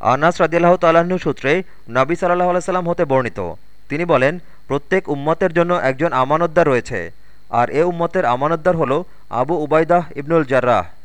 আনাস রাজিয়াল্লাহ তাল্লাহ্ন সূত্রে নবী সাল্লাহ আলাইসাল্লাম হতে বর্ণিত। তিনি বলেন, প্রত্যেক উম্মতের জন্য একজন আমানতদার রয়েছে। আর এ উম্মতের আমানতদার হল আবু উবায়দাহ ইবনুল জার্রাহ।